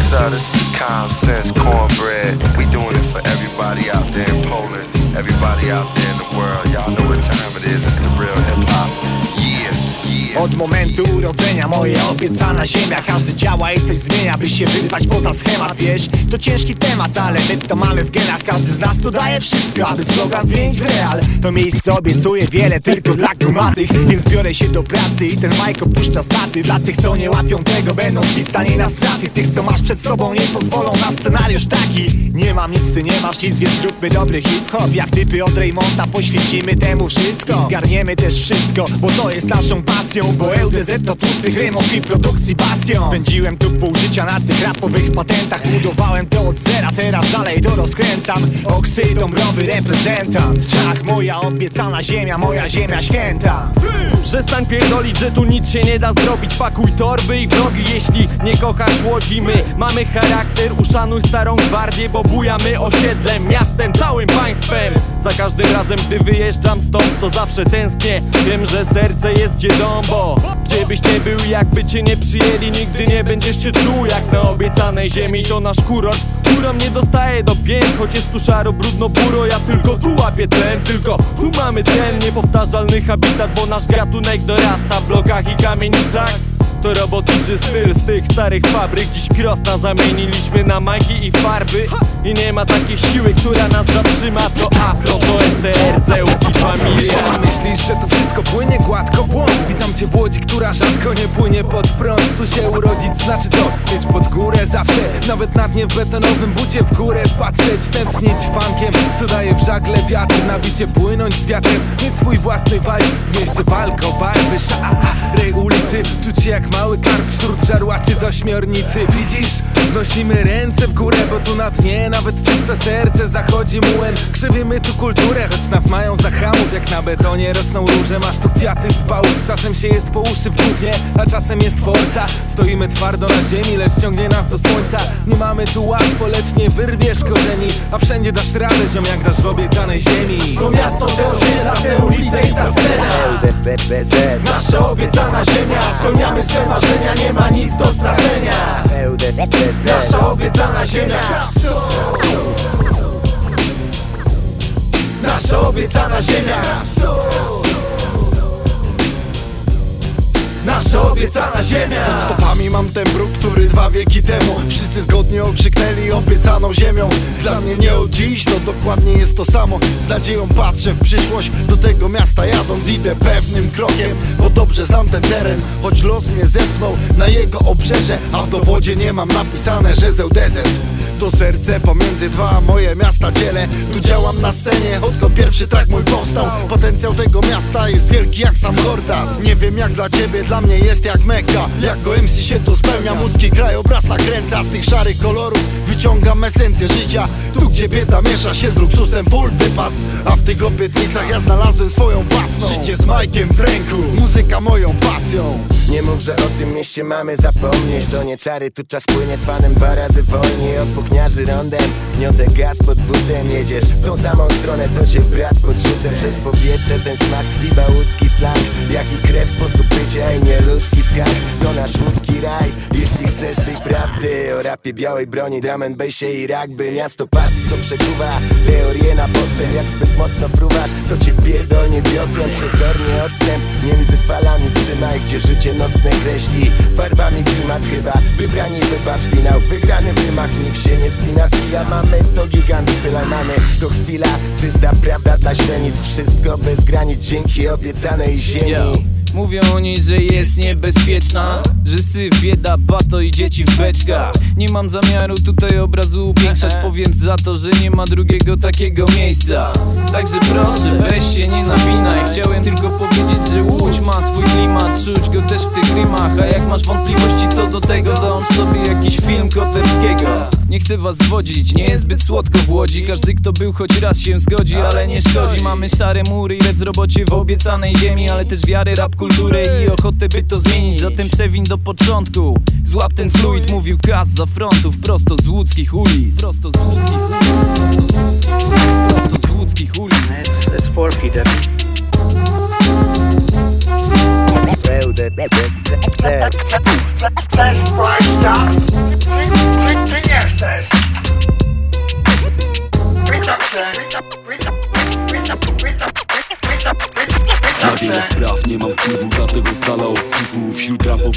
What's up? This is Common Sense Cornbread. We doing it for everybody out there in Poland, everybody out there in the world. Y'all know what time it is. It's the real hip hop. Od momentu urodzenia moja obiecana ziemia. Każdy działa i coś zmienia, by się wyrwać poza schemat Wiesz, to ciężki temat, ale my to mamy w genach. Każdy z nas tu daje wszystko, aby slogan zmienić w real. To miejsce obiecuje wiele tylko dla kumatych Więc biorę się do pracy i ten majk opuszcza staty. Dla tych co nie łapią tego będą spisani na straty. Tych co masz przed sobą nie pozwolą na scenariusz taki. Nie mam nic, ty nie masz nic, więc zróbmy dobry hip-hop. Jak typy od Raymonta poświęcimy temu wszystko. Zgarniemy też wszystko, bo to jest naszą pasją Bo LDZ to tłustych rymów i produkcji bastion. Spędziłem tu pół życia na tych rapowych patentach. Budowałem to od zera, teraz dalej to rozkręcam. Oksydąbrowy reprezentant. Tak, moja obiecana ziemia, moja ziemia święta. Przestań pierdolić, że tu nic się nie da zrobić. Pakuj torby i wrogi, jeśli nie kochasz łodzi. My mamy charakter, uszanuj starą gwardię Bo bujamy osiedlem, miastem, całym państwem Za każdym razem, gdy wyjeżdżam stąd To zawsze tęsknię, wiem, że serce jest gdzie dom Bo gdzie byś nie był, jakby cię nie przyjęli Nigdy nie będziesz się czuł jak na obiecanej ziemi. To nasz kurort, którą nie dostaje do pięk. Choć jest tu szaro, brudno, buro Ja tylko tu łapię tlen, tylko tu mamy ten Niepowtarzalny habitat, bo nasz gatunek dorasta W blokach i kamienicach. To robotniczy styl z tych starych fabryk. Dziś krosna zamieniliśmy na majki i farby. I nie ma takiej siły, która nas zatrzyma. To afro, to STR, Zeus i familia Myślisz, że tu wszystko płynie gładko? Błąd. Witam cię w Łodzi, która rzadko nie płynie pod prąd. Tu się urodzić znaczy co? Mieć pod górę zawsze Nawet na dnie w betonowym bucie w górę Patrzeć, tętnić funkiem Co daje w żagle wiatr Nabicie płynąć z wiatrem. Mieć swój własny vibe W mieście walka o barwy. Rej ulicy Czuć się jak mały karp wśród żarłaczy z ośmiornicy. Widzisz? Wznosimy ręce w górę Bo tu na dnie nawet czyste serce. Zachodzi mułem Krzywimy tu kulturę Choć nas mają za hamów Jak na betonie rosną róże. Masz tu kwiaty z pałut Czasem się jest po uszy w gównie A czasem jest forsa Stoimy twardo na ziemi Lecz ciągnie nas do słońca. Nie mamy tu łatwo Lecz nie wyrwiesz korzeni A wszędzie dasz radę Ziom jak dasz w obiecanej ziemi. To miasto, te osiedla, te ulice i ta scena. Nasza obiecana ziemia Spełniamy swe marzenia, nie ma nic do stracenia LDBZ Nasza obiecana ziemia. Nasza obiecana ziemia Nasza obiecana ziemia Pod stopami mam ten bruk, który dwa wieki temu Wszyscy zgodnie okrzyknęli obiecaną ziemią. Dla mnie nie od dziś, to dokładnie jest to samo. Z nadzieją patrzę w przyszłość Do tego miasta jadąc idę pewnym krokiem Bo dobrze znam ten teren Choć los mnie zepchnął na jego obrzeże A w dowodzie nie mam napisane, że ZDZ to serce pomiędzy dwa moje miasta dzielę. Tu działam na scenie, odkąd pierwszy track mój powstał. Potencjał tego miasta jest wielki jak sam Jordan. Nie wiem jak dla ciebie, dla mnie jest jak Mekka Jak go MC się to spełnia, łódzki krajobraz nakręca. Z tych szarych kolorów wyciągam esencję życia. Tu gdzie bieda miesza się z luksusem full wypas A w tych obietnicach ja znalazłem swoją własną. Życie z Majkiem w ręku, muzyka moją pasją. Nie mów, że o tym mieście mamy zapomnieć. To nie czary, tu czas płynie twanem dwa razy wolniej. Od pukniarzy rondem, gniotę gaz pod butem. Jedziesz w tą samą stronę, to cię brat podrzucę. Przez powietrze ten smak i bałucki slang. I krew, sposób bycia i nieludzki skarb. To nasz łódzki raj, jeśli chcesz tej prawdy. O rapie białej broni, drum bassie i rugby. Miasto pasji, co przekuwa teorię na postęp. Jak zbyt mocno fruwasz, to cię pierdolnie wiosłem Przezornie odstęp, między falami trzymaj Gdzie życie nocne kreśli, farbami klimat chyba Wybrani wybacz finał, wygrany w rymach Nikt się nie spina z kija, mamy to gigant spylanany To chwila, czysta prawda dla źrenic Wszystko bez granic, dzięki obiecanej ziemi. Mówią o niej, że jest niebezpieczna Że syf, bieda, bato i dzieci w beczkach. Nie mam zamiaru tutaj obrazu upiększać Powiem za to, że nie ma drugiego takiego miejsca. Także proszę, weź się nie nawinaj Chciałem tylko powiedzieć, że Łódź ma swój klimat Czuć go też w tych rymach. A jak masz wątpliwości co do tego Dołącz sobie jakiś film Koterskiego Nie chcę was zwodzić, nie jest zbyt słodko w Łodzi. Każdy kto był choć raz się zgodzi, ale nie szkodzi. Mamy szare mury i bezrobocie w obiecanej ziemi Ale też wiary, rap kulturę i ochotę by to zmienić. Zatem przewin do początku. Złap ten fluid, mówił Kaz za frontów Prosto z łódzkich ulic. Prosto z łódzkich ulic. Prosto z łódzkich ulic. It's, it's for Peter. LDBZ Flash, flash,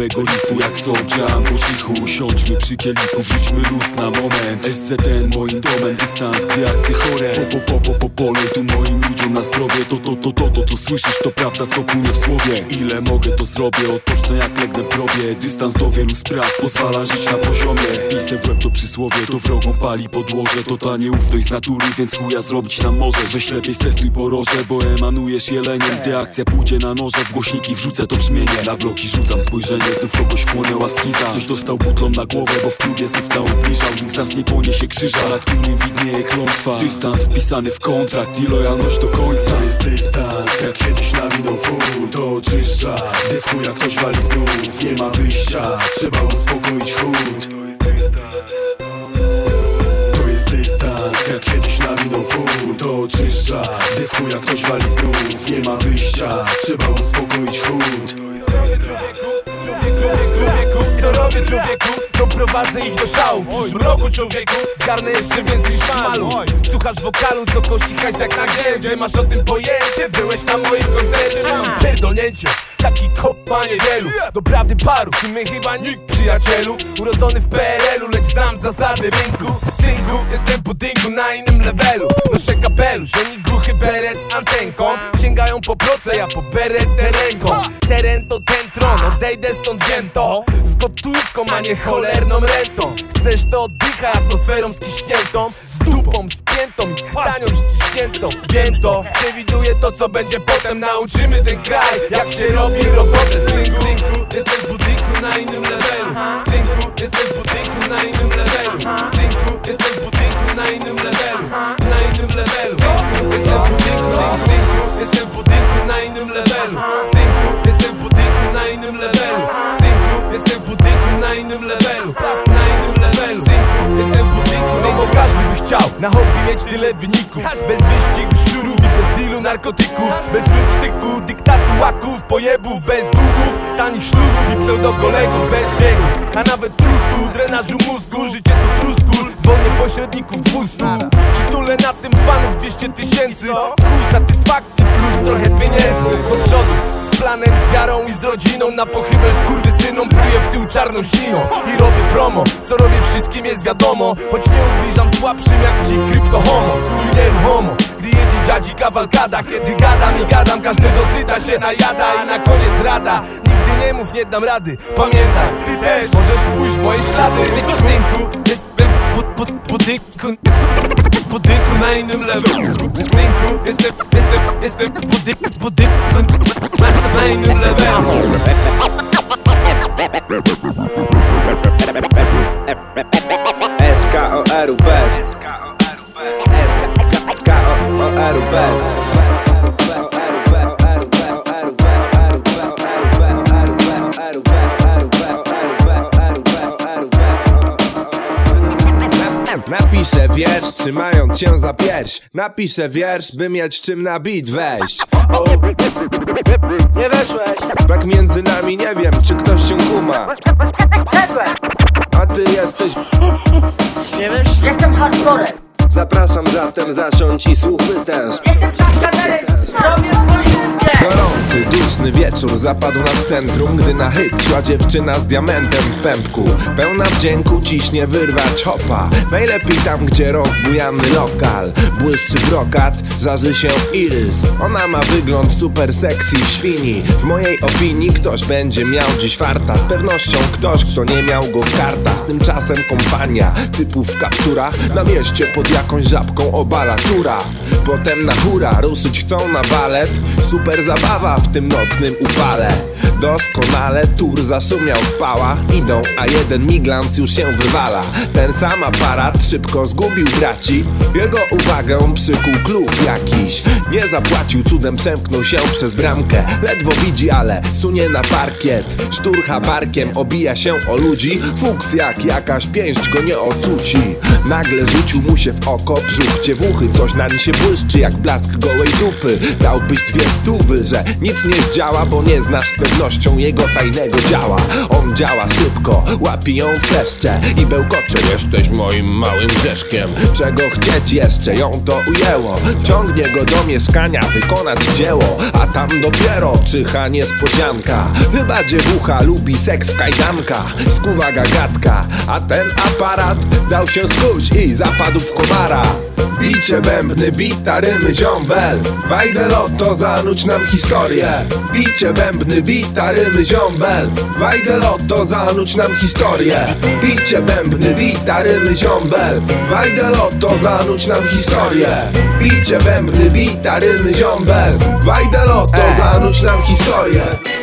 nowego rifu Jak sobczam po cichu Usiądźmy przy kielichu, wrzućmy luz na moment. SZN moim domem, dystans, gdy akcje chore. Po, po, po, po, po pole, tu moim ludziom na zdrowie. To, to, to, to, to, to słyszysz, to prawda, co płynie w słowie. Ile mogę, to zrobię, otoczne jak legnę w grobie. Dystans do wielu spraw, pozwala żyć na poziomie. Pisem w łeb to przysłowie, to wrogą pali podłoże. To ta nieufność z natury, więc chuja zrobić nam może. Weź lepiej stestuj poroże, bo emanujesz jeleniem. Gdy akcja pójdzie na noże, w głośniki wrzucę to brzmienie. Na bloki rzucam spojrzenie, znów kogoś wchłonęła skiza. Ktoś dostał butlą na głowę, bo w klubie znów ta ubliżał Nikt z nas nie poniesie krzyża, na którym widnieje klątwa. Dystans wpisany w kontrakt i lojalność do końca. To jest dystans, jak kiedyś nawinął fur To oczyszcza, gdy w chuja ktoś wali znów. Nie ma wyjścia, trzeba uspokoić chód. To jest dystans, jak kiedyś nawinął fur To oczyszcza, gdy w chuja ktoś wali znów. Nie ma wyjścia, trzeba uspokoić chód. Człowieku, to robię człowieku? Doprowadzę ich do szału. W przyszłym roku człowieku Zgarnę jeszcze więcej szmalu Słuchasz wokalu, co kości hajs jak na giełdzie. Masz o tym pojęcie, byłeś na moim koncercie. Mam pierdolnięcie Taki kop niewielu Doprawdy paru, w sumie chyba nikt przyjacielu. Urodzony w PRL-u, lecz znam zasady rynku. Synku, jestem po dynku na innym levelu. Noszę kapelusz, oni głuchy beret z antenką. Sięgają po proce, ja po beretę ręką. Teren to ten odejdę stąd wiem to Z gotówką, a nie cholerną rentą. Chcesz to oddychaj atmosferą skiśniętą Z dupą spiętą i krtanią ściśniętą. Wiem to, przewiduję to co będzie potem. Nauczymy ten kraj, jak się robi robotę. Synku, synku, jestem w budynku na innym levelu. Synku, jestem w budynku na innym levelu mieć tyle wyników. Bez wyścigu szczurów i bez dealu narkotyków. Bez lipstyku, dyktatu łaków, pojebów Bez długów, tanich ślubów i pseudokolegów Bez biegu, a nawet truchtu, drenażu mózgu. Życie to truskul, zwolnię pośredników 200 Przytulę na tym fanów 200 tysięcy. Chuj satysfakcji plus trochę pieniędzy. Do przodu planem, z wiarą i z rodziną Na pochybel skurwysynom pluję w tył czarną siną I robię promo, co robię wszystkim jest wiadomo Choć nie ubliżam słabszym jak ci kryptohomo Stój nieruchomo, gdy jedzie dziadzi kawalkada Kiedy gadam i gadam, każdy dosyta się najada I na koniec rada, nigdy nie mów, nie dam rady Pamiętaj, ty też możesz pójść w moje ślady. Synku, pod, pod, budynku budynku na innym levelu Synku, jestem, jestem, jestem budynku, budynku na, na innym S-K-O-R-U-B S-K-O-R-U-B trzymając cię za pierś Napiszę wiersz, by mieć czym na bit wejść o, Nie weszłeś! Tak między nami nie wiem, czy ktoś cię kuma! A ty jesteś Nie wiesz? Jestem hardcorem! Zapraszam zatem, zasiądź i słuch wytęż Jestem! Zrobię swoje Gorący, duszny wieczór zapadł na centrum Gdy na szła dziewczyna z diamentem w pępku. Pełna wdzięku ciśnie wyrwać hopa. Najlepiej tam, gdzie rozbujany lokal. Błyszczy brokat, żarzy się irys Ona ma wygląd super sexy świni. W mojej opinii ktoś będzie miał dziś farta. Z pewnością ktoś, kto nie miał go w kartach. Tymczasem kompania typów w kapturach Na mieście pod jakąś żabką obala tura. Potem na hura ruszyć chcą na balet. Super zabawa w tym nocnym upale Doskonale tur zasumiał w pałach. Idą, a jeden miglans już się wywala. Ten sam aparat szybko zgubił braci. Jego uwagę przykuł klub jakiś. Nie zapłacił, cudem przemknął się przez bramkę. Ledwo widzi, ale sunie na parkiet. Szturcha barkiem, obija się o ludzi. Fuks jak jakaś pięść go nie ocuci. Nagle rzucił mu się w oko. Brzuch Ciewuchy, coś na nim się błyszczy jak blask gołej dupy. Dałbyś dwie stówy, że nic nie zdziała Bo nie znasz z pewnością jego tajnego działa. On działa szybko, łapi ją w kleszcze I bełkocze, jesteś moim małym grzeszkiem Czego chcieć jeszcze, ją to ujęło. Ciągnie go do mieszkania, wykonać dzieło A tam dopiero czyha niespodzianka. Chyba dziewucha lubi seks w kajdankach Skuwa gagatka, a ten aparat Dał się skuć i zapadł w komara. Bicie bębny, bita rymy, ziombel Wajdę lotto, zanuć nam historię. Bicie bębny, bita rymy, ziombel Wajdę lotto, zanuć nam historię. Bicie bębny, bita rymy, ziombel Wajdę lotto, zanuć nam historię. Bicie bębny, bita rymy, ziombel Wajdę lotto, zanuć nam historię